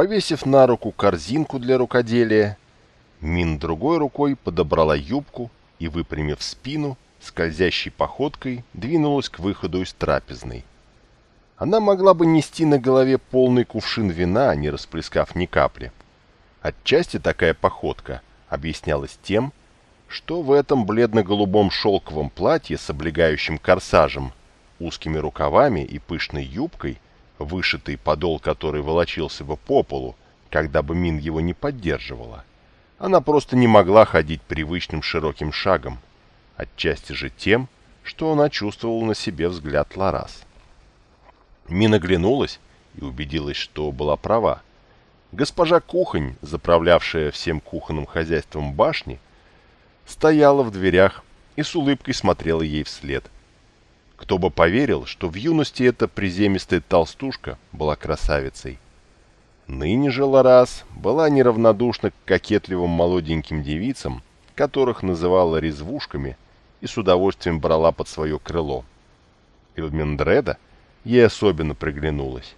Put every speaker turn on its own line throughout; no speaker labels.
Повесив на руку корзинку для рукоделия, Мин другой рукой подобрала юбку и, выпрямив спину, скользящей походкой двинулась к выходу из трапезной. Она могла бы нести на голове полный кувшин вина, не расплескав ни капли. Отчасти такая походка объяснялась тем, что в этом бледно-голубом шелковом платье с облегающим корсажем, узкими рукавами и пышной юбкой, вышитый подол которой волочился бы по полу, когда бы Мин его не поддерживала, она просто не могла ходить привычным широким шагом, отчасти же тем, что она чувствовала на себе взгляд Ларас. Мин оглянулась и убедилась, что была права. Госпожа Кухонь, заправлявшая всем кухонным хозяйством башни, стояла в дверях и с улыбкой смотрела ей вслед. Кто бы поверил, что в юности эта приземистая толстушка была красавицей. Ныне же Ларас была неравнодушна к кокетливым молоденьким девицам, которых называла резвушками и с удовольствием брала под свое крыло. Илмендреда ей особенно приглянулась.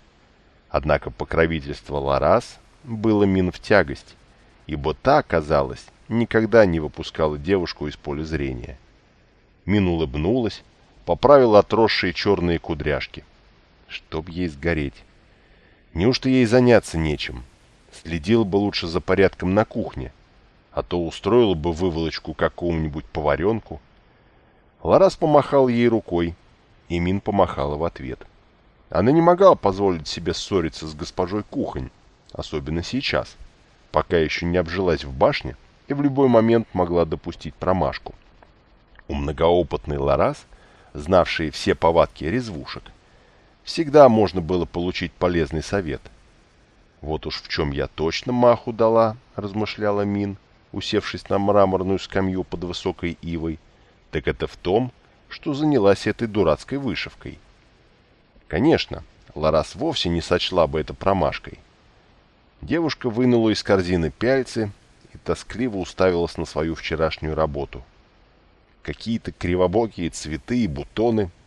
Однако покровительство Ларас было мин в тягость, ибо та, казалось, никогда не выпускала девушку из поля зрения. Мин улыбнулась, поправила отросшие черные кудряшки. Чтоб ей сгореть. Неужто ей заняться нечем? Следил бы лучше за порядком на кухне, а то устроил бы выволочку какому-нибудь поваренку. Ларас помахал ей рукой, и Мин помахала в ответ. Она не могла позволить себе ссориться с госпожой Кухонь, особенно сейчас, пока еще не обжилась в башне и в любой момент могла допустить промашку. У многоопытной Ларас, знавшей все повадки резвушек, всегда можно было получить полезный совет. «Вот уж в чем я точно маху дала», — размышляла Мин, усевшись на мраморную скамью под высокой ивой, «так это в том, что занялась этой дурацкой вышивкой». Конечно, Ларас вовсе не сочла бы это промашкой. Девушка вынула из корзины пяльцы и тоскливо уставилась на свою вчерашнюю работу. Какие-то кривобокие цветы и бутоны —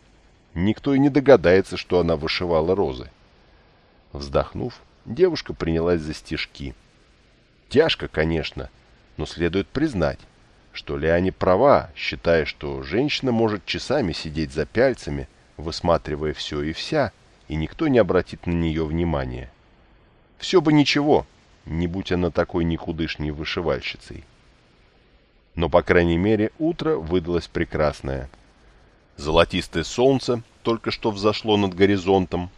никто и не догадается, что она вышивала розы. Вздохнув, девушка принялась за стежки. Тяжко, конечно, но следует признать, что Леони права, считая, что женщина может часами сидеть за пяльцами, высматривая все и вся, и никто не обратит на нее внимания. Все бы ничего, не будь она такой никудышней вышивальщицей. Но, по крайней мере, утро выдалось прекрасное – Золотистое солнце только что взошло над горизонтом.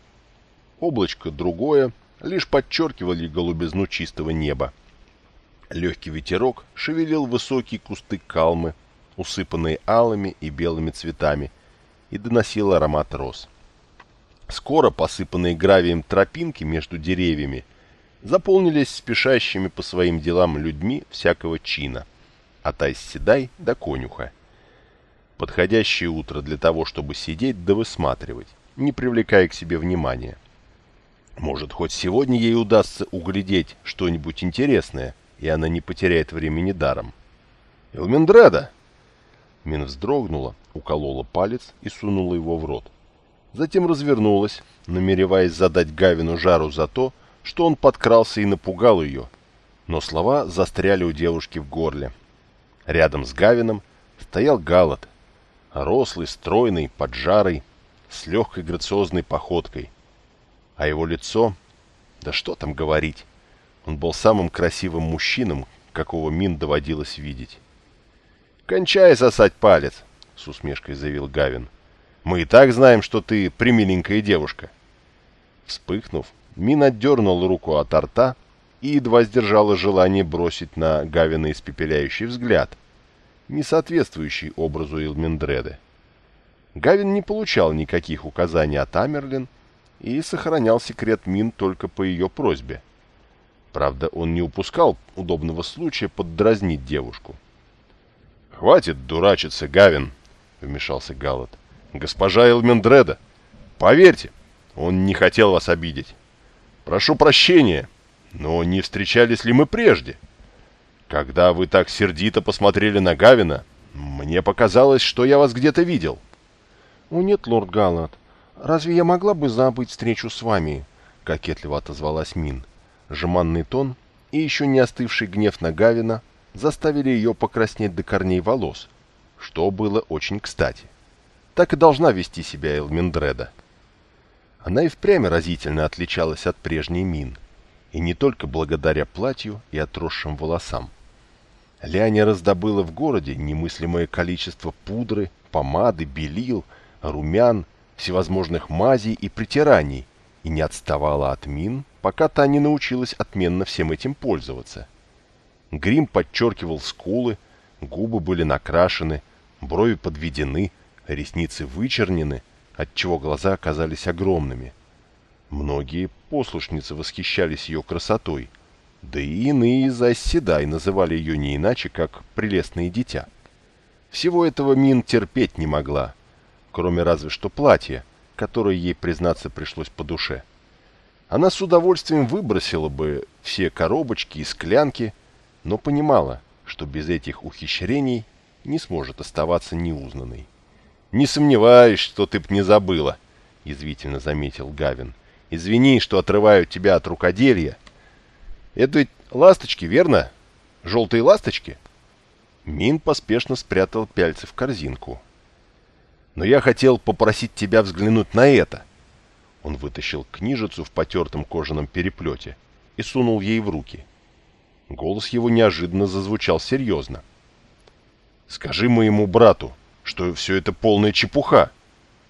Облачко другое лишь подчеркивали голубизну чистого неба. Легкий ветерок шевелил высокие кусты калмы, усыпанные алыми и белыми цветами, и доносил аромат роз. Скоро посыпанные гравием тропинки между деревьями заполнились спешащими по своим делам людьми всякого чина, от Айсседай до конюха подходящее утро для того, чтобы сидеть да высматривать, не привлекая к себе внимания. Может, хоть сегодня ей удастся углядеть что-нибудь интересное, и она не потеряет времени даром. «Элмендреда!» Мин вздрогнула, уколола палец и сунула его в рот. Затем развернулась, намереваясь задать Гавину жару за то, что он подкрался и напугал ее, но слова застряли у девушки в горле. Рядом с Гавином стоял Галат, рослый, стройный, поджарый, с легкой грациозной походкой. А его лицо... Да что там говорить. Он был самым красивым мужчином, какого Мин доводилось видеть. «Кончай сосать палец», — с усмешкой заявил Гавин. «Мы и так знаем, что ты примиленькая девушка». Вспыхнув, Мин отдернул руку от рта и едва сдержала желание бросить на Гавина испепеляющий взгляд — не соответствующий образу Илмендреды. Гавин не получал никаких указаний от Амерлин и сохранял секрет Мин только по ее просьбе. Правда, он не упускал удобного случая поддразнить девушку. «Хватит дурачиться, Гавин!» — вмешался Галат. «Госпожа Элмендреда, поверьте, он не хотел вас обидеть. Прошу прощения, но не встречались ли мы прежде?» Когда вы так сердито посмотрели на Гавина, мне показалось, что я вас где-то видел.
— О нет, лорд Галлад, разве я могла бы забыть встречу с вами? — кокетливо отозвалась Мин.
жеманный тон и еще не остывший гнев на Гавина заставили ее покраснеть до корней волос, что было очень кстати. Так и должна вести себя Элминдреда. Она и впрямь разительно отличалась от прежней Мин, и не только благодаря платью и отросшим волосам. Ляня раздобыла в городе немыслимое количество пудры, помады, белил, румян, всевозможных мазей и притираний, и не отставала от Мин, пока та не научилась отменно всем этим пользоваться. Грим подчеркивал скулы, губы были накрашены, брови подведены, ресницы вычернены, отчего глаза оказались огромными. Многие послушницы восхищались ее красотой, да и иные из оседай называли ее не иначе, как «прелестное дитя». Всего этого Мин терпеть не могла, кроме разве что платья, которое ей, признаться, пришлось по душе. Она с удовольствием выбросила бы все коробочки и склянки, но понимала, что без этих ухищрений не сможет оставаться неузнанной. «Не сомневаюсь, что ты б не забыла», — язвительно заметил Гавин. «Извини, что отрываю тебя от рукоделья. Это ведь ласточки, верно? Желтые ласточки?» Мин поспешно спрятал пяльцы в корзинку. «Но я хотел попросить тебя взглянуть на это». Он вытащил книжицу в потертом кожаном переплете и сунул ей в руки. Голос его неожиданно зазвучал серьезно. «Скажи моему брату, что все это полная чепуха.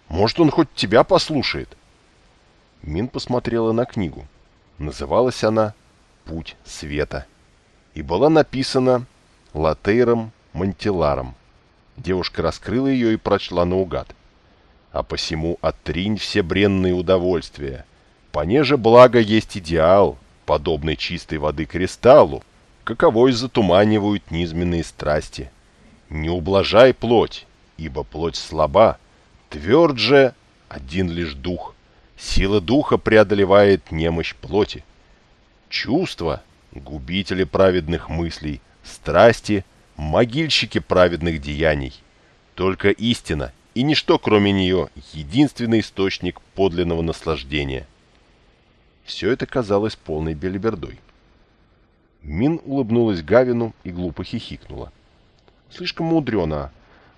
Может, он хоть тебя послушает?» Мин посмотрела на книгу. Называлась она «Путь света» и была написана Латейром Мантиларом. Девушка раскрыла ее и прочла наугад. «А посему оттринь все бренные удовольствия. Понеже благо есть идеал, подобный чистой воды кристаллу, каковой затуманивают низменные страсти. Не ублажай плоть, ибо плоть слаба, тверд же один лишь дух. Сила духа преодолевает немощь плоти. Чувства — губители праведных мыслей, страсти — могильщики праведных деяний. Только истина и ничто, кроме нее, единственный источник подлинного наслаждения. Все это казалось полной белибердой. Мин улыбнулась Гавину и глупо хихикнула. «Слишком мудрено.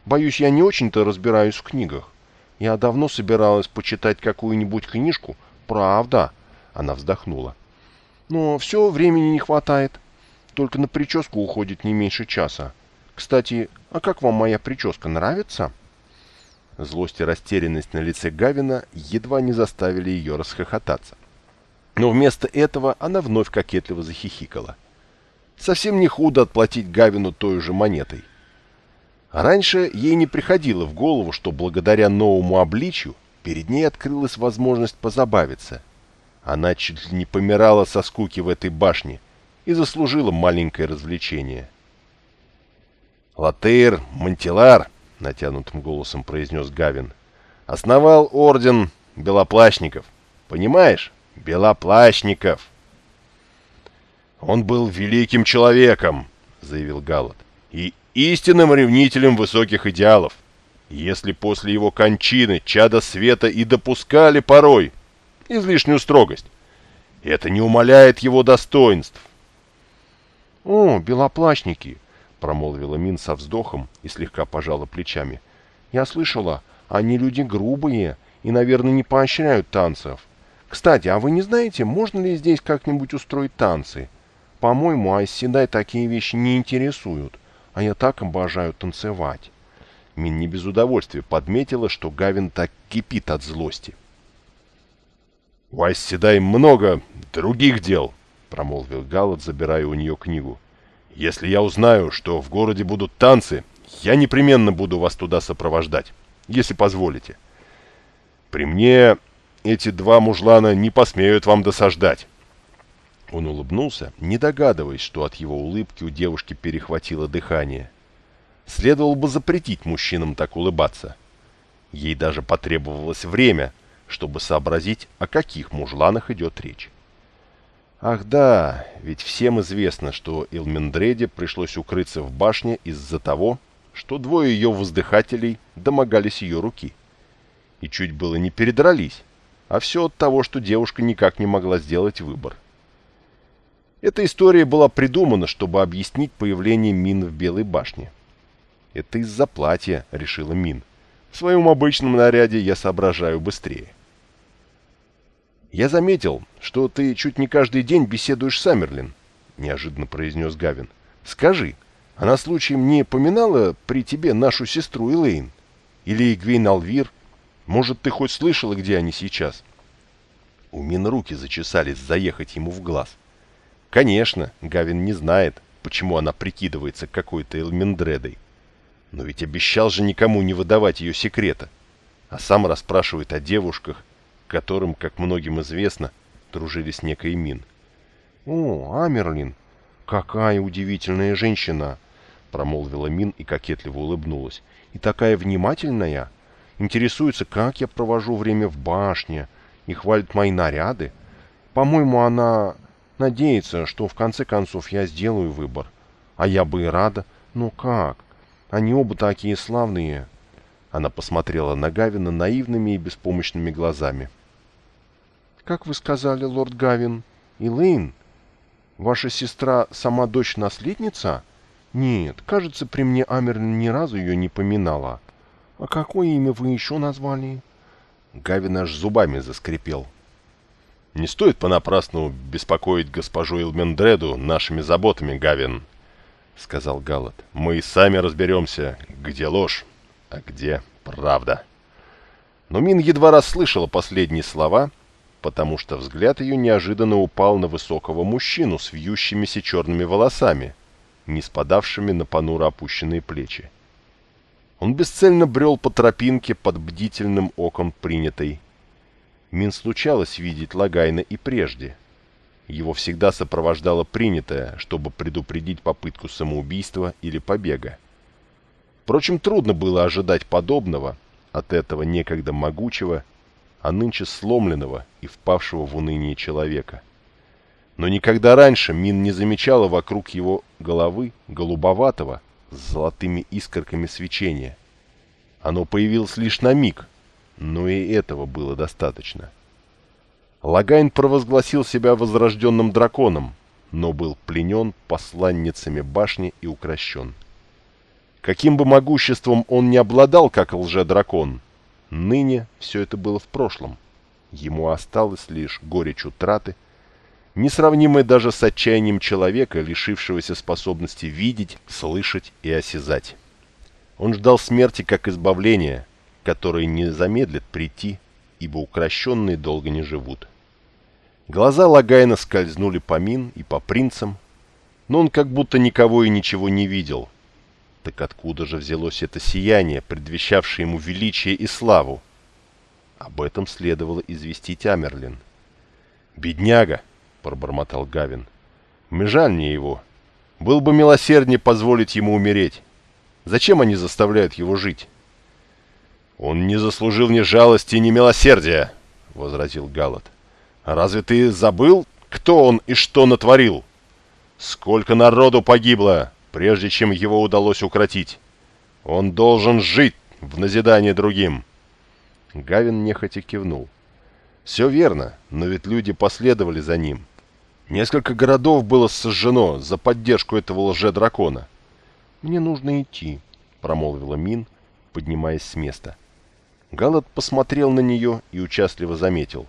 Боюсь, я не очень-то разбираюсь в книгах. Я давно собиралась почитать какую-нибудь книжку. Правда?» Она вздохнула. «Но все времени не хватает. Только на прическу уходит не меньше часа. Кстати, а как вам моя прическа, нравится?» Злость и растерянность на лице Гавина едва не заставили ее расхохотаться. Но вместо этого она вновь кокетливо захихикала. Совсем не худо отплатить Гавину той же монетой. Раньше ей не приходило в голову, что благодаря новому обличию перед ней открылась возможность позабавиться. Она чуть ли не помирала со скуки в этой башне и заслужила маленькое развлечение. «Латейр Мантилар», — натянутым голосом произнес Гавин, — «основал орден белоплащников. Понимаешь? Белоплащников!» «Он был великим человеком», — заявил Галат, — «и истинным ревнителем высоких идеалов. Если после его кончины чада света и допускали порой излишнюю строгость, это не умаляет его достоинств».
«О, белоплащники!» — промолвила Мин со вздохом и слегка пожала плечами. «Я слышала, они люди грубые и, наверное, не поощряют танцев. Кстати, а вы не знаете, можно ли здесь как-нибудь устроить танцы?» По-моему, Айседай такие вещи не интересуют, я так обожаю танцевать.
Мин не без удовольствия подметила, что Гавин так кипит от злости. «У Айседай много других дел», — промолвил Галат, забирая у нее книгу. «Если я узнаю, что в городе будут танцы, я непременно буду вас туда сопровождать, если позволите. При мне эти два мужлана не посмеют вам досаждать». Он улыбнулся, не догадываясь, что от его улыбки у девушки перехватило дыхание. Следовало бы запретить мужчинам так улыбаться. Ей даже потребовалось время, чтобы сообразить, о каких мужланах идет речь. Ах да, ведь всем известно, что Илмендреде пришлось укрыться в башне из-за того, что двое ее воздыхателей домогались ее руки. И чуть было не передрались, а все от того, что девушка никак не могла сделать выбор. Эта история была придумана, чтобы объяснить появление Мин в Белой башне. «Это из-за платья», — решила Мин. «В своем обычном наряде я соображаю быстрее». «Я заметил, что ты чуть не каждый день беседуешь с Амерлин», — неожиданно произнес Гавин. «Скажи, она случаем не поминала при тебе нашу сестру Элейн? Или Игвейн Алвир? Может, ты хоть слышала, где они сейчас?» У Мин руки зачесались заехать ему в глаз. Конечно, Гавин не знает, почему она прикидывается какой-то Элмендредой. Но ведь обещал же никому не выдавать ее секрета. А сам расспрашивает о девушках, которым, как многим известно, дружили с некой Мин. «О, Амерлин, какая удивительная женщина!» промолвила Мин и кокетливо улыбнулась. «И такая внимательная! Интересуется, как я провожу время в башне, и хвалит мои наряды. По-моему, она надеется, что в конце концов я сделаю выбор. А я бы и рада. Но как? Они оба такие славные!» Она посмотрела на Гавина наивными и беспомощными глазами. «Как вы сказали, лорд Гавин? Элейн? Ваша сестра сама дочь-наследница?» «Нет, кажется, при мне Амерлин ни разу ее не поминала. А какое имя вы еще назвали?» Гавин аж зубами заскрипел. «Не стоит понапрасну беспокоить госпожу Илмендреду нашими заботами, Гавин», — сказал Галад. «Мы и сами разберемся, где ложь, а где правда». Но Мин едва расслышала последние слова, потому что взгляд ее неожиданно упал на высокого мужчину с вьющимися черными волосами — не спадавшими на понуро опущенные плечи. Он бесцельно брел по тропинке под бдительным оком принятой. Мин случалось видеть Логайна и прежде. Его всегда сопровождало принятое, чтобы предупредить попытку самоубийства или побега. Впрочем, трудно было ожидать подобного от этого некогда могучего, а нынче сломленного и впавшего в уныние человека. Но никогда раньше Мин не замечала вокруг его головы голубоватого с золотыми искорками свечения. Оно появилось лишь на миг, но и этого было достаточно. Логайн провозгласил себя возрожденным драконом, но был пленен посланницами башни и укрощен. Каким бы могуществом он не обладал, как лже-дракон, ныне все это было в прошлом. Ему осталось лишь горечь утраты, несравнимое даже с отчаянием человека, лишившегося способности видеть, слышать и осязать. Он ждал смерти как избавления, которое не замедлит прийти, ибо укращенные долго не живут. Глаза Лагайна скользнули по Мин и по принцам, но он как будто никого и ничего не видел. Так откуда же взялось это сияние, предвещавшее ему величие и славу? Об этом следовало известить Амерлин. «Бедняга!» — пробормотал Гавин. «Мне жаль мне его. Был бы милосерднее позволить ему умереть. Зачем они заставляют его жить?» «Он не заслужил ни жалости, ни милосердия», — возразил Галат. «Разве ты забыл, кто он и что натворил? Сколько народу погибло, прежде чем его удалось укротить? Он должен жить в назидание другим». Гавин нехотя кивнул. «Все верно, но ведь люди последовали за ним. Несколько городов было сожжено за поддержку этого лже-дракона. «Мне нужно идти», — промолвила Мин, поднимаясь с места. Галат посмотрел на нее и участливо заметил.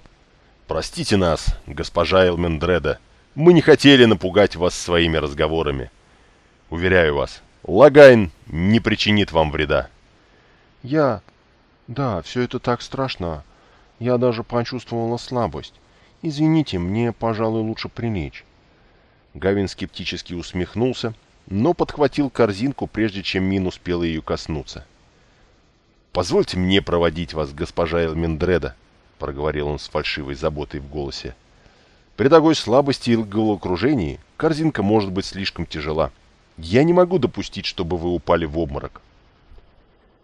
«Простите нас, госпожа Элмендреда. Мы не хотели напугать вас своими разговорами. Уверяю вас, Лагайн не причинит вам вреда».
«Я... Да, все это так страшно. Я даже почувствовала слабость. «Извините, мне, пожалуй, лучше прилечь».
Гавин скептически усмехнулся, но подхватил корзинку, прежде чем Мин успела ее коснуться. «Позвольте мне проводить вас, госпожа Элмендреда», — проговорил он с фальшивой заботой в голосе. «При такой слабости и головокружении корзинка может быть слишком тяжела. Я не могу допустить, чтобы вы упали в обморок».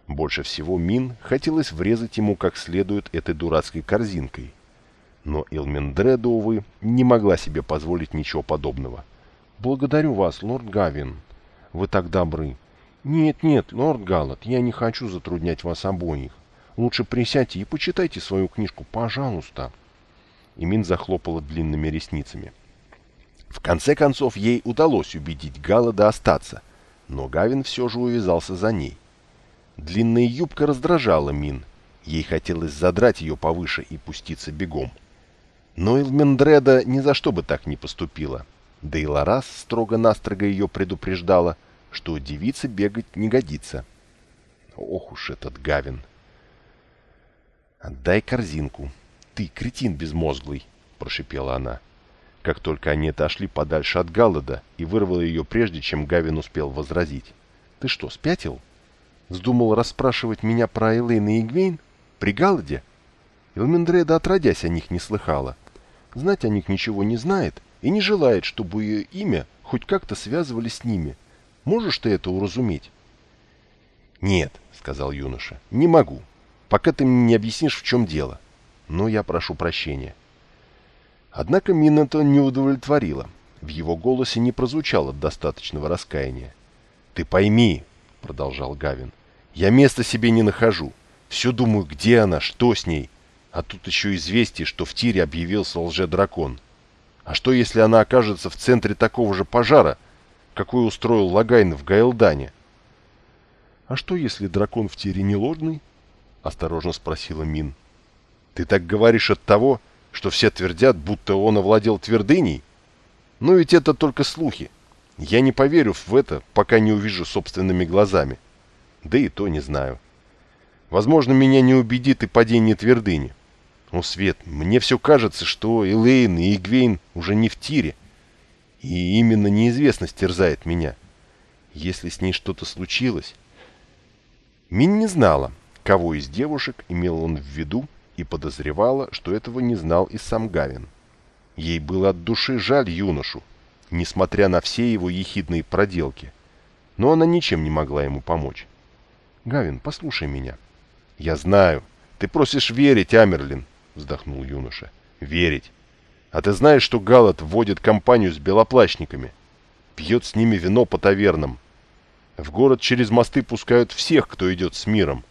Больше всего Мин хотелось врезать ему как следует этой дурацкой корзинкой, но Илмендреда, увы, не могла себе позволить ничего подобного.
«Благодарю вас, лорд Гавин. Вы так добры. Нет-нет, лорд Галлот, я не хочу затруднять вас обоих. Лучше присядьте и почитайте свою книжку, пожалуйста».
Имин захлопала длинными ресницами. В конце концов, ей удалось убедить Галлада остаться, но Гавин все же увязался за ней. Длинная юбка раздражала Мин. Ей хотелось задрать ее повыше и пуститься бегом. Но Элмендреда ни за что бы так не поступила. Да и Ларас строго-настрого ее предупреждала, что девице бегать не годится. Ох уж этот Гавин! «Отдай корзинку. Ты, кретин безмозглый!» — прошипела она. Как только они отошли подальше от Галлада и вырвала ее прежде, чем Гавин успел возразить. «Ты что, спятил? Вздумал расспрашивать меня про Элейн и Игвейн? При Галладе?» Элмендреда отродясь о них не слыхала. Знать о них ничего не знает и не желает, чтобы ее имя хоть как-то связывали с ними. Можешь ты это уразуметь? «Нет», — сказал юноша, — «не могу, пока ты мне не объяснишь, в чем дело. Но я прошу прощения». Однако Миннета не удовлетворила. В его голосе не прозвучало достаточного раскаяния. «Ты пойми», — продолжал Гавин, — «я места себе не нахожу. Все думаю, где она, что с ней. А тут еще известие, что в тире объявился лже-дракон. А что, если она окажется в центре такого же пожара, какой устроил Лагайн в Гайлдане? «А что, если дракон в тире не ложный?» — осторожно спросила Мин. «Ты так говоришь от того, что все твердят, будто он овладел твердыней? Но ведь это только слухи. Я не поверю в это, пока не увижу собственными глазами. Да и то не знаю. Возможно, меня не убедит и падение твердыни. О, Свет, мне все кажется, что Элейн и Игвейн уже не в тире. И именно неизвестность терзает меня. Если с ней что-то случилось... Мин не знала, кого из девушек имел он в виду, и подозревала, что этого не знал и сам Гавин. Ей было от души жаль юношу, несмотря на все его ехидные проделки. Но она ничем не могла ему помочь. «Гавин, послушай меня». «Я знаю. Ты просишь верить, Амерлин», — вздохнул юноша. «Верить. А ты знаешь, что Галат вводит компанию с белоплащниками? Пьет с ними вино по тавернам. В город через мосты пускают всех, кто идет с миром.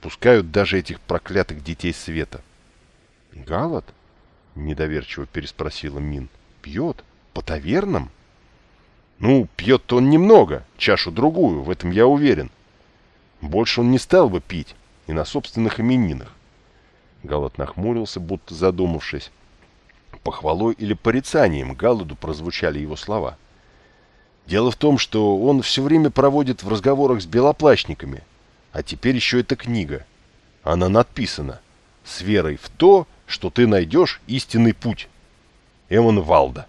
Пускают даже этих проклятых детей света». «Галат?» — недоверчиво переспросила Мин. «Пьет? По тавернам?» «Ну, пьет-то он немного, чашу-другую, в этом я уверен. Больше он не стал бы пить, и на собственных именинах. Галат нахмурился, будто задумавшись. Похвалой или порицанием Галаду прозвучали его слова. Дело в том, что он все время проводит в разговорах с белоплащниками. А теперь еще эта книга. Она надписана «С верой в то, что ты найдешь истинный путь». Эмон Валда.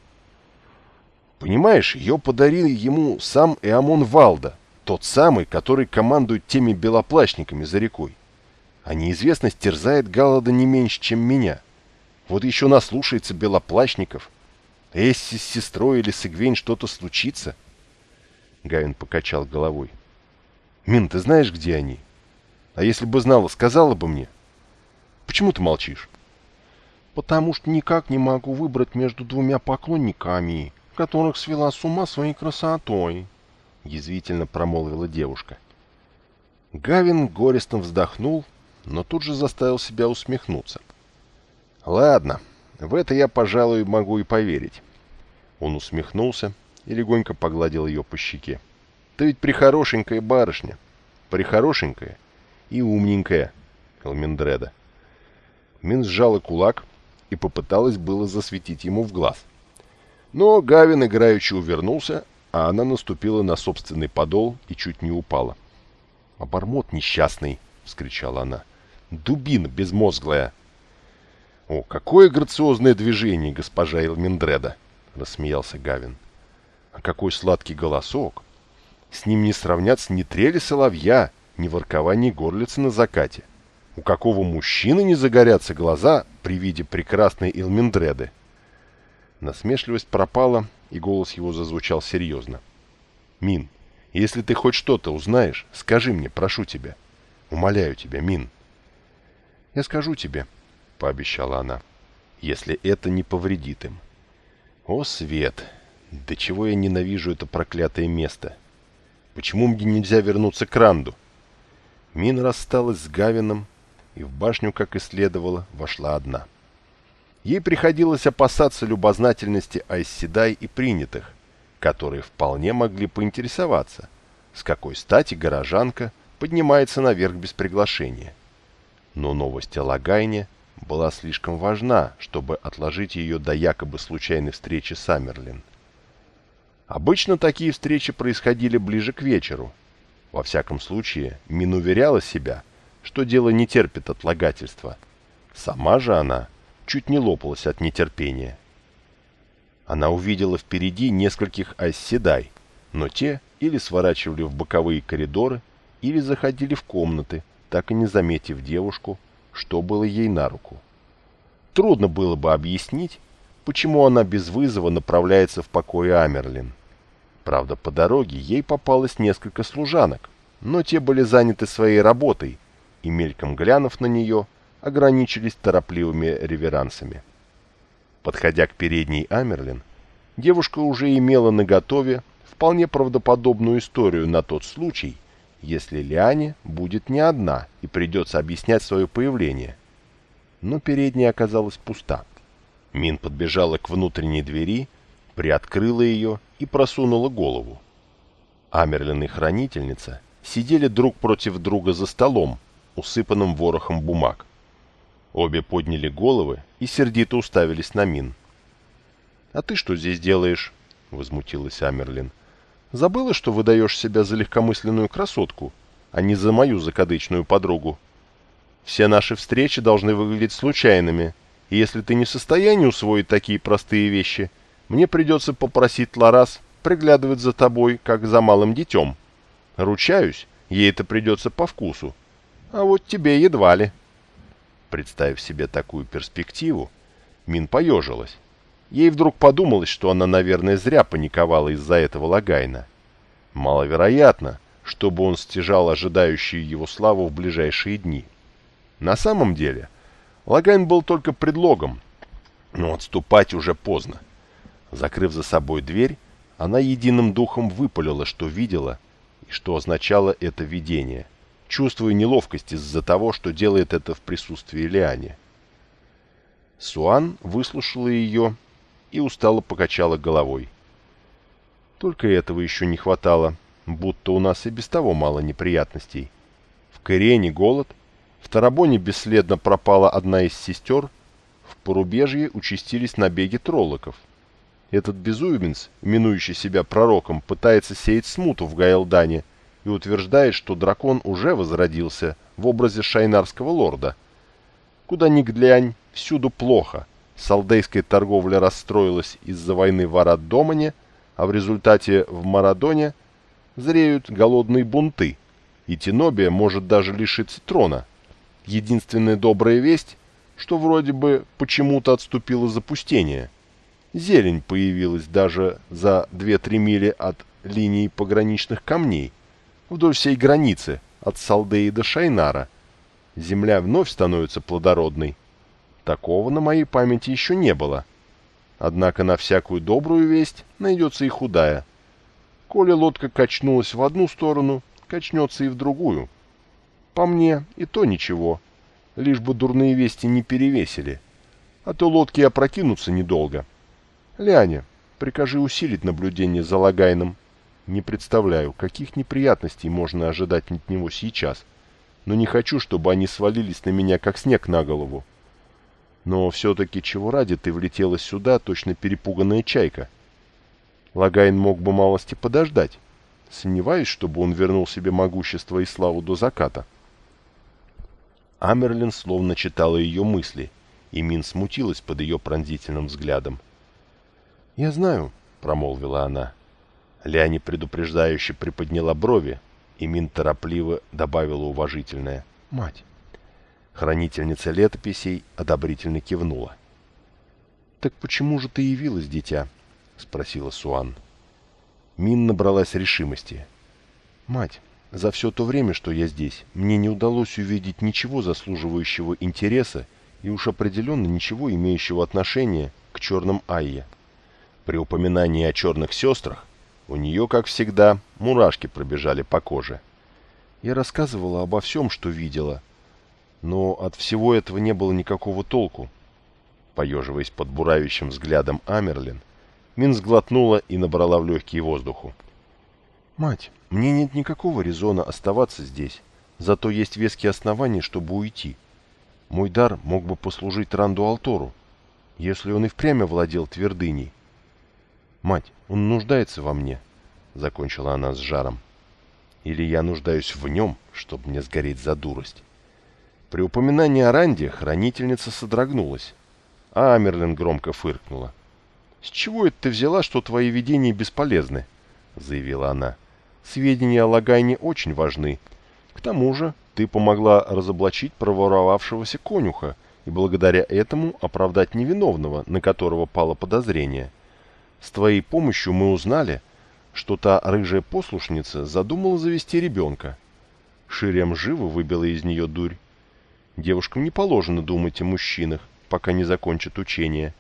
Понимаешь, ее подарил ему сам Эамон Валда, тот самый, который командует теми белоплащниками за рекой. А неизвестность терзает Галлада не меньше, чем меня. Вот еще наслушается белоплащников. Эсси с сестрой или с Игвейн что-то случится? Гавин покачал головой. Мин, ты знаешь, где они? А если бы знала, сказала бы мне. Почему ты молчишь? Потому что никак не могу выбрать между двумя поклонниками, которых свела с ума своей красотой, язвительно промолвила девушка. Гавин горестно вздохнул но тут же заставил себя усмехнуться. «Ладно, в это я, пожалуй, могу и поверить». Он усмехнулся и легонько погладил ее по щеке. «Ты ведь прихорошенькая барышня, прихорошенькая и умненькая, Элмендреда». Мин сжала кулак и попыталась было засветить ему в глаз. Но Гавин играючи увернулся, а она наступила на собственный подол и чуть не упала. «Обормот несчастный!» — вскричала она. Дубина безмозглая. «О, какое грациозное движение, госпожа Элминдреда!» — рассмеялся Гавин. «А какой сладкий голосок! С ним не сравнятся ни трели соловья, ни воркование горлицы на закате. У какого мужчины не загорятся глаза при виде прекрасной Элминдреды?» Насмешливость пропала, и голос его зазвучал серьезно. «Мин, если ты хоть что-то узнаешь, скажи мне, прошу тебя. Умоляю тебя, Мин». «Я скажу тебе», — пообещала она, — «если это не повредит им». «О, Свет! До чего я ненавижу это проклятое место! Почему мне нельзя вернуться к Ранду?» Мин рассталась с Гавином и в башню, как и следовало, вошла одна. Ей приходилось опасаться любознательности Айсседай и принятых, которые вполне могли поинтересоваться, с какой стати горожанка поднимается наверх без приглашения. Но новость о Лагайне была слишком важна, чтобы отложить ее до якобы случайной встречи с Амерлин. Обычно такие встречи происходили ближе к вечеру. Во всяком случае, Мин уверяла себя, что дело не терпит отлагательства. Сама же она чуть не лопалась от нетерпения. Она увидела впереди нескольких айсседай, но те или сворачивали в боковые коридоры, или заходили в комнаты, так и не заметив девушку, что было ей на руку. Трудно было бы объяснить, почему она без вызова направляется в покой Амерлин. Правда, по дороге ей попалось несколько служанок, но те были заняты своей работой, и, мельком глянув на нее, ограничились торопливыми реверансами. Подходя к передней Амерлин, девушка уже имела наготове вполне правдоподобную историю на тот случай, если Лиане будет не одна и придется объяснять свое появление. Но передняя оказалась пуста. Мин подбежала к внутренней двери, приоткрыла ее и просунула голову. Амерлин и хранительница сидели друг против друга за столом, усыпанным ворохом бумаг. Обе подняли головы и сердито уставились на Мин. «А ты что здесь делаешь?» — возмутилась Амерлин. «Забыла, что выдаешь себя за легкомысленную красотку, а не за мою закадычную подругу? Все наши встречи должны выглядеть случайными, и если ты не в состоянии усвоить такие простые вещи, мне придется попросить Ларас приглядывать за тобой, как за малым дитем. Ручаюсь, ей это придется по вкусу. А вот тебе едва ли. Представив себе такую перспективу, Мин поежилась. Ей вдруг подумалось, что она, наверное, зря паниковала из-за этого Лагайна. Маловероятно, чтобы он стяжал ожидающую его славу в ближайшие дни. На самом деле, Лагайн был только предлогом, но отступать уже поздно. Закрыв за собой дверь, она единым духом выпалила, что видела и что означало это видение, чувствуя неловкость из-за того, что делает это в присутствии Лиане. Суан выслушала ее и устало покачала головой. Только этого еще не хватало, будто у нас и без того мало неприятностей. В Корене голод, в Тарабоне бесследно пропала одна из сестер, в порубежье участились набеги троллоков – этот безумец, именующий себя пророком, пытается сеять смуту в Гаэлдане и утверждает, что дракон уже возродился в образе шайнарского лорда. Куда ни глянь, всюду плохо. Салдейская торговля расстроилась из-за войны в Араддомане, а в результате в Марадоне зреют голодные бунты, и Тинобия может даже лишиться трона. Единственная добрая весть, что вроде бы почему-то отступило запустение – Зелень появилась даже за 2-3 мили от линии пограничных камней, вдоль всей границы, от Салдеи до Шайнара. Земля вновь становится плодородной. Такого на моей памяти еще не было. Однако на всякую добрую весть найдется и худая. Коли лодка качнулась в одну сторону, качнется и в другую. По мне, и то ничего, лишь бы дурные вести не перевесили. А то лодки опрокинутся недолго. Ляня, прикажи усилить наблюдение за Лагайном. Не представляю, каких неприятностей можно ожидать от него сейчас, но не хочу, чтобы они свалились на меня, как снег на голову. Но все-таки чего ради ты влетела сюда, точно перепуганная чайка? Лагайн мог бы малости подождать. Сомневаюсь, чтобы он вернул себе могущество и славу до заката. Амерлин словно читала ее мысли, и Мин смутилась под ее пронзительным взглядом. — «Я знаю», — промолвила она. Лиане предупреждающе приподняла брови, и Мин торопливо добавила уважительное «Мать». Хранительница летописей одобрительно кивнула. «Так почему же ты явилась, дитя?» — спросила Суан. Мин набралась решимости. «Мать, за все то время, что я здесь, мне не удалось увидеть ничего заслуживающего интереса и уж определенно ничего имеющего отношения к черным Айе. При упоминании о черных сестрах у нее, как всегда, мурашки пробежали по коже. Я рассказывала обо всем, что видела, но от всего этого не было никакого толку. Поеживаясь под буравящим взглядом Амерлин, Мин сглотнула и набрала в легкие воздуху.
«Мать, мне нет никакого резона оставаться здесь, зато есть веские основания, чтобы уйти. Мой дар мог бы послужить Ранду Алтору, если он и впрямь владел твердыней. Мать, он нуждается во мне», — закончила она с жаром. «Или я нуждаюсь в нем, чтобы мне сгореть за дурость». При упоминании о Ранде хранительница содрогнулась, а Амерлин громко фыркнула. «С чего это ты взяла, что твои видения бесполезны?» — заявила она. «Сведения о Лагайне очень важны. К тому же ты помогла разоблачить проворовавшегося конюха и благодаря этому оправдать невиновного, на которого пало подозрение. С твоей помощью мы узнали, что та рыжая послушница задумала завести ребенка. Ширем живо выбила из нее дурь. Девушкам не положено думать о мужчинах, пока не закончат учение.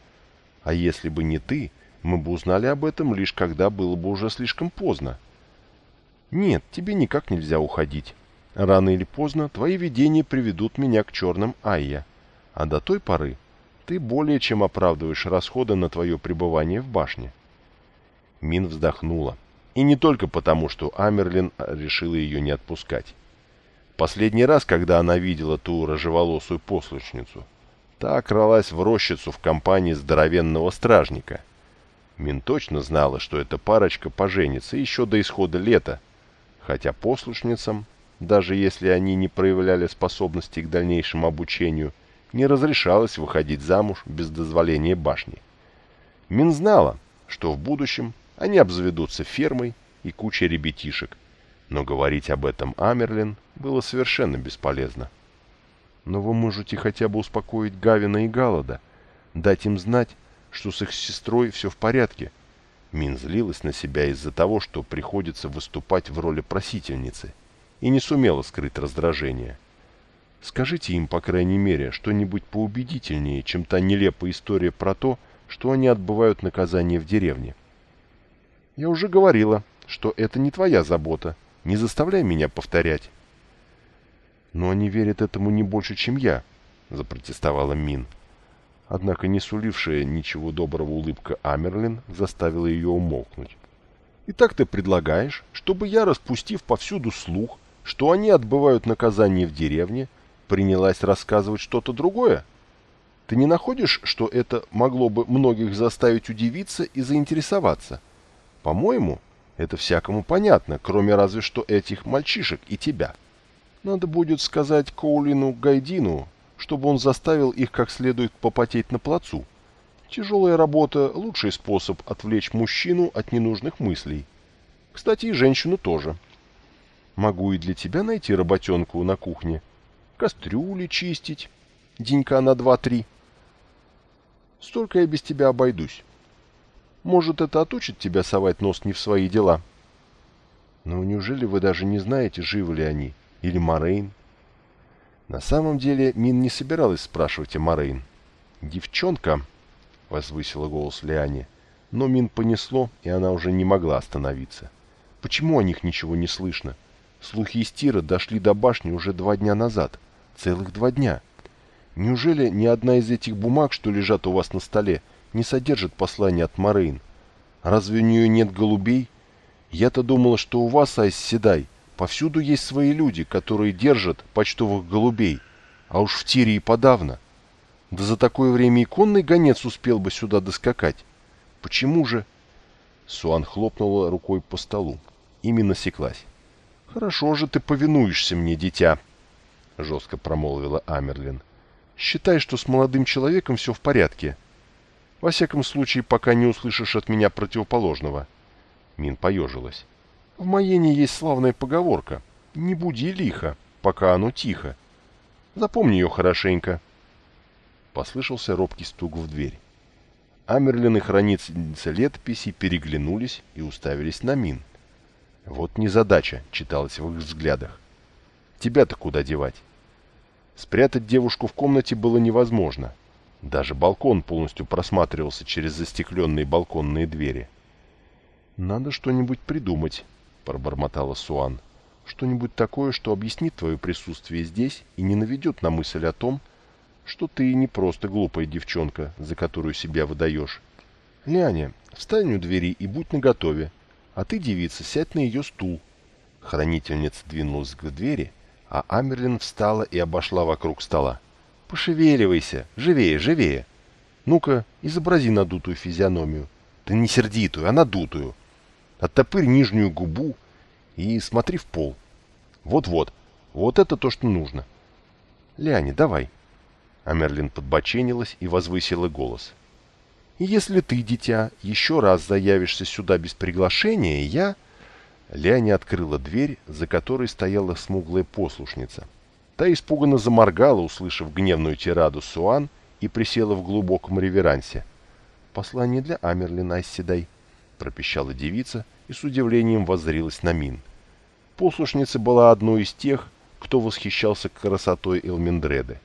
А если бы не ты, мы бы узнали об этом лишь когда было бы уже слишком поздно. Нет, тебе никак нельзя уходить. Рано или поздно твои видения приведут меня к черным Айя. А до той поры ты более чем оправдываешь расходы на твое пребывание в башне. Мин вздохнула. И не только потому, что Амерлин решила ее не отпускать. Последний раз, когда она видела ту рыжеволосую послушницу, та кралась в рощицу в компании здоровенного стражника. Мин точно знала, что эта парочка поженится еще до исхода лета, хотя послушницам, даже если они не проявляли способности к дальнейшему обучению, не разрешалось выходить замуж без дозволения башни. Мин знала, что в будущем они обзаведутся фермой и кучей ребятишек, но говорить об этом Амерлин было совершенно бесполезно. Но вы можете хотя бы успокоить Гавина и Галада, дать им знать, что с их сестрой все в порядке. Мин злилась на себя из-за того, что приходится выступать в роли просительницы, и не сумела скрыть раздражение. Скажите им, по крайней мере, что-нибудь поубедительнее, чем та нелепая история про то, что они отбывают наказание в деревне. Я уже говорила, что это не твоя забота. Не заставляй меня повторять. Но они верят этому не больше, чем я, запротестовала Мин. Однако не сулившая ничего доброго улыбка Амерлин заставила ее умолкнуть. «И так ты предлагаешь, чтобы я, распустив повсюду слух, что они отбывают наказание в деревне, принялась рассказывать что-то другое? Ты не находишь, что это могло бы многих заставить удивиться и заинтересоваться? По-моему, это всякому понятно, кроме разве что этих мальчишек и тебя. Надо будет сказать Коулину Гайдину, чтобы он заставил их как следует попотеть на плацу. Тяжелая работа – лучший способ отвлечь мужчину от ненужных мыслей. Кстати, и женщину тоже. Могу и для тебя найти работенку на кухне – кастрюли чистить, денька на два-три. Столько я без тебя обойдусь. Может, это отучит тебя совать нос не в свои дела? Но неужели вы даже не знаете, живы ли они? Или Морейн? На самом деле Мин не собиралась спрашивать о Морейн. «Девчонка!» — возвысила голос Лиане. Но Мин понесло, и она уже не могла остановиться. «Почему о них ничего не слышно? Слухи из Тира дошли до башни уже два дня назад». Целых два дня. Неужели ни одна из этих бумаг, что лежат у вас на столе, не содержит послание от Морейн? Разве у нее нет голубей? Я-то думала, что у вас, Айз Седай, повсюду есть свои люди, которые держат почтовых голубей. А уж в Тире и подавно. Да за такое время иконный гонец успел бы сюда доскакать. Почему же... Суан хлопнула рукой по столу. Именно секлась. «Хорошо же ты повинуешься мне, дитя», — жестко промолвила Амерлин. «Считай, что с молодым человеком все в порядке. Во всяком случае, пока не услышишь от меня противоположного». Мин поежилась. «В Маене есть славная поговорка. Не буди лихо, пока оно тихо. Запомни ее хорошенько». Послышался робкий стук в дверь. Амерлин и хранительница летописи переглянулись и уставились на Мин. «Вот незадача», — читалось в их взглядах. Тебя-то куда девать? Спрятать девушку в комнате было невозможно. Даже балкон полностью просматривался через застекленные балконные двери. «Надо что-нибудь придумать», — пробормотала Суан. «Что-нибудь такое, что объяснит твое присутствие здесь и не наведет на мысль о том, что ты не просто глупая девчонка, за которую себя выдаешь. Ляня, встань у двери и будь наготове, а ты, девица, сядь на ее стул. Хранительница двинулась к двери, а Амерлин встала и обошла вокруг стола. «Пошевеливайся! Живее, живее! Ну-ка, изобрази надутую физиономию. Да не сердитую, а надутую. Оттопырь нижнюю губу и смотри в пол. Вот-вот, вот это то, что нужно. Ляни, давай!» Амерлин подбоченилась и возвысила голос. «И если ты, дитя, еще раз заявишься сюда без приглашения, я...» Ляня открыла дверь, за которой стояла смуглая послушница. Та испуганно заморгала, услышав гневную тираду Суан, и присела в глубоком реверансе. «Послание для Амерлина Айседай», — пропищала девица и с удивлением воззрилась на Мин. Послушница была одной из тех, кто восхищался красотой Элмендреды.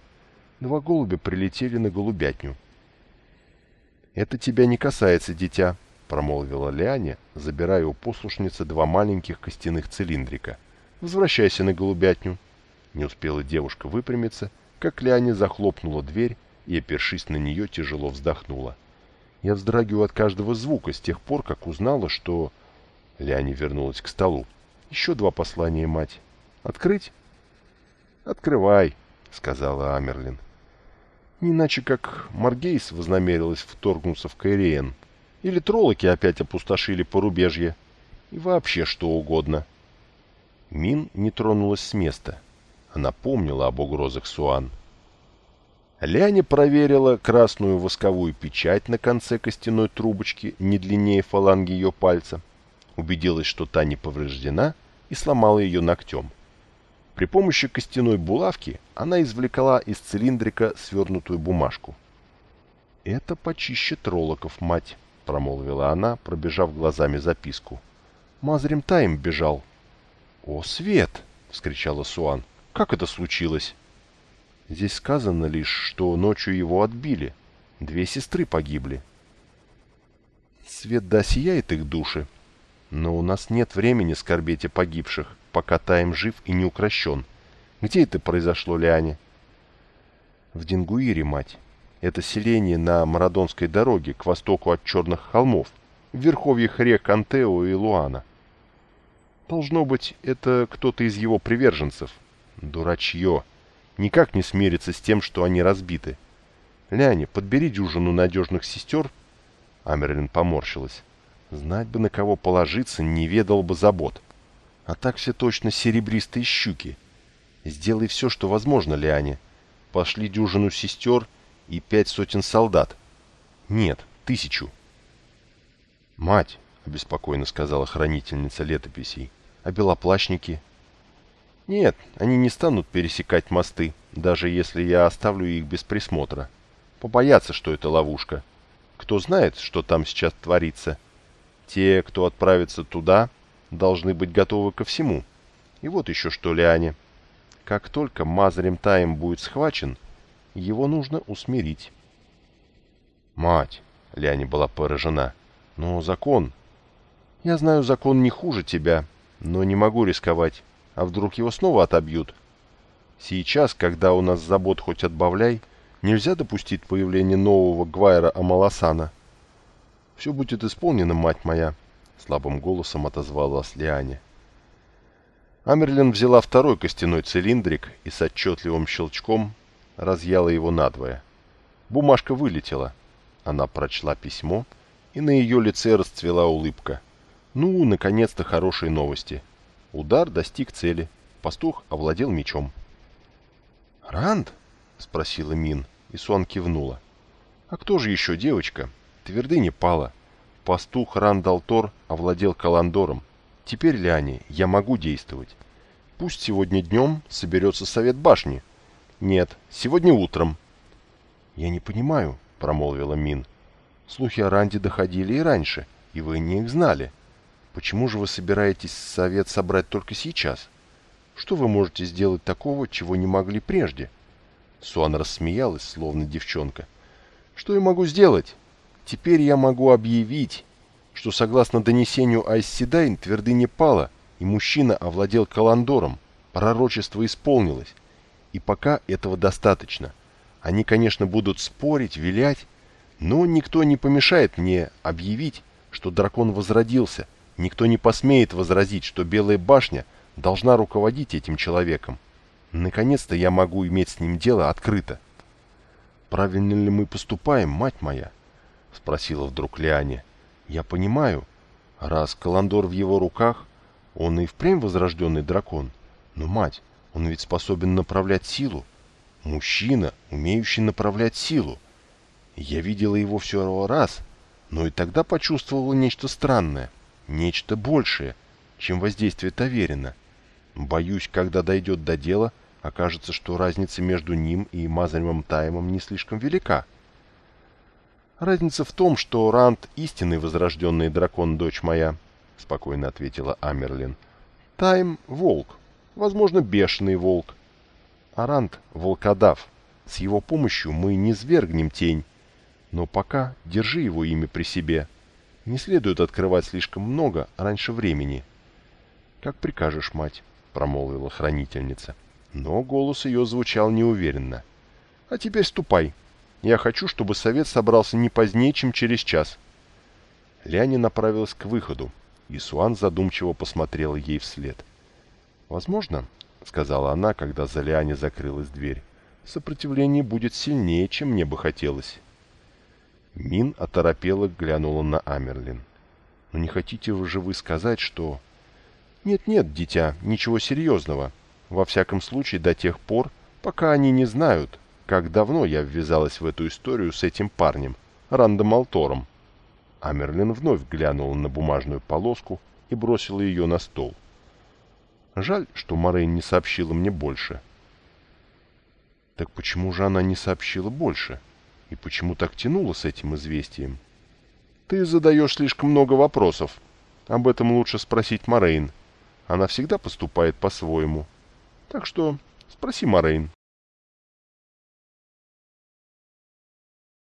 Два голубя прилетели на голубятню. «Это тебя не касается, дитя», — промолвила Лиане, забирая у послушницы два маленьких костяных цилиндрика. «Возвращайся на голубятню». Не успела девушка выпрямиться, как Лиане захлопнула дверь и, опершись на нее, тяжело вздохнула. Я вздрагиваю от каждого звука с тех пор, как узнала, что... Лиане вернулась к столу. «Еще два послания, мать. Открыть?» «Открывай», — сказала Амерлин. Не иначе как Маргейс вознамерилась вторгнуться в Кайриен. Или троллоки опять опустошили порубежье. И вообще что угодно. Мин не тронулась с места. Она помнила об угрозах Суан. Ляня проверила красную восковую печать на конце костяной трубочки не длиннее фаланги ее пальца, убедилась, что та не повреждена, и сломала ее ногтем. При помощи костяной булавки она извлекла из цилиндрика свернутую бумажку. «Это почище троллоков, мать», — промолвила она, пробежав глазами записку. «Мазрим Тайм бежал». «О, Свет!» — вскричала Суан. «Как это случилось?» «Здесь сказано лишь, что ночью его отбили. Две сестры погибли». «Свет да сияет их души. Но у нас нет времени скорбеть о погибших, пока Тайм жив и не укращен. Где это произошло, Лиане?» «В Дингуире, мать. Это селение на Марадонской дороге к востоку от Черных холмов, в верховьях рек Антео и Луана. Должно быть, это кто-то из его приверженцев. Дурачье. Никак не смирится с тем, что они разбиты. Ляне, подбери дюжину надежных сестер. Амерлин поморщилась. Знать бы, на кого положиться, не ведал бы забот. А так все точно серебристые щуки. Сделай все, что возможно, Ляне. Пошли дюжину сестер и пять сотен солдат. Нет, тысячу. «Мать», — обеспокоенно сказала хранительница летописей, — «а белоплащники?» «Нет, они не станут пересекать мосты, даже если я оставлю их без присмотра. Побоятся, что это ловушка. Кто знает, что там сейчас творится. Те, кто отправится туда, должны быть готовы ко всему. И вот еще что, Лиане. Как только Мазарем Таем будет схвачен, его нужно усмирить. Мать, Ляне была поражена. Но закон... Я знаю, закон не хуже тебя, но не могу рисковать. А вдруг его снова отобьют? Сейчас, когда у нас забот хоть отбавляй, нельзя допустить появления нового Гвайра Амаласана. Все будет исполнено, мать моя, — слабым голосом отозвалась Лиане. Амерлин взяла второй костяной цилиндрик и с отчетливым щелчком разъяла его надвое. Бумажка вылетела. Она прочла письмо, и на ее лице расцвела улыбка. Ну, наконец-то хорошие новости. Удар достиг цели. Пастух овладел мечом. «Ранд?» — спросила Мин, и Суан кивнула. «А кто же еще девочка? Твердыня пала. Пастух Рандалтор овладел Каландором. Теперь, Ляне, я могу действовать. Пусть сегодня днем соберется совет башни, «Нет, сегодня утром». «Я не понимаю», — промолвила Мин. «Слухи о Ранде доходили и раньше, и вы не их знали. Почему же вы собираетесь совет собрать только сейчас? Что вы можете сделать такого, чего не могли прежде?» Суан рассмеялась, словно девчонка. «Что я могу сделать? Теперь я могу объявить, что согласно донесению Айсседайн твердыня пала, и мужчина овладел Каландором. Пророчество исполнилось. И пока этого достаточно.
Они, конечно, будут спорить, вилять, но никто не помешает мне объявить, что дракон возродился. Никто не посмеет возразить, что Белая башня должна руководить этим человеком. Наконец-то я могу иметь с ним дело открыто. «Правильно ли мы поступаем, мать моя?» — спросила вдруг Лиане. «Я понимаю, раз Каландор в его руках, он и впрямь возрожденный дракон. Но, мать, он ведь способен направлять силу. Мужчина, умеющий направлять силу. Я видела его все раз, но и тогда почувствовала нечто странное, нечто большее, чем воздействие Таверина. Боюсь, когда дойдет до дела, окажется, что разница между ним и Мазаревым Таймом не слишком велика. Разница в том, что Ранд — истинный возрожденный дракон, дочь моя, — спокойно ответила Амерлин. Тайм — волк, возможно, бешеный волк. А Ранд — волкодав. С его помощью мы не свергнем тень. Но пока держи его имя при себе. Не следует открывать слишком много раньше времени. — Как прикажешь, мать, — промолвила хранительница. — но голос ее звучал неуверенно. «А теперь ступай. Я хочу, чтобы совет собрался не позднее, чем через час». Ляня направилась к выходу, и Суан задумчиво посмотрела ей вслед. «Возможно, — сказала она, когда за Лиане закрылась дверь, — сопротивление будет сильнее, чем мне бы хотелось». Мин оторопела глянула на Амерлин. «Но не хотите же вы сказать, что...» «Нет-нет, дитя, ничего серьезного», во всяком случае, до тех пор, пока они не знают, как давно я ввязалась в эту историю с этим парнем, Рандом Алтором. Амерлин вновь глянула на бумажную полоску и бросила ее на стол. Жаль, что Морейн не сообщила мне больше. Так почему же она не сообщила больше? И почему так тянула с этим известием? Ты задаешь слишком много вопросов. Об этом лучше спросить Морейн. Она всегда поступает по-своему. Так что спроси Морейн.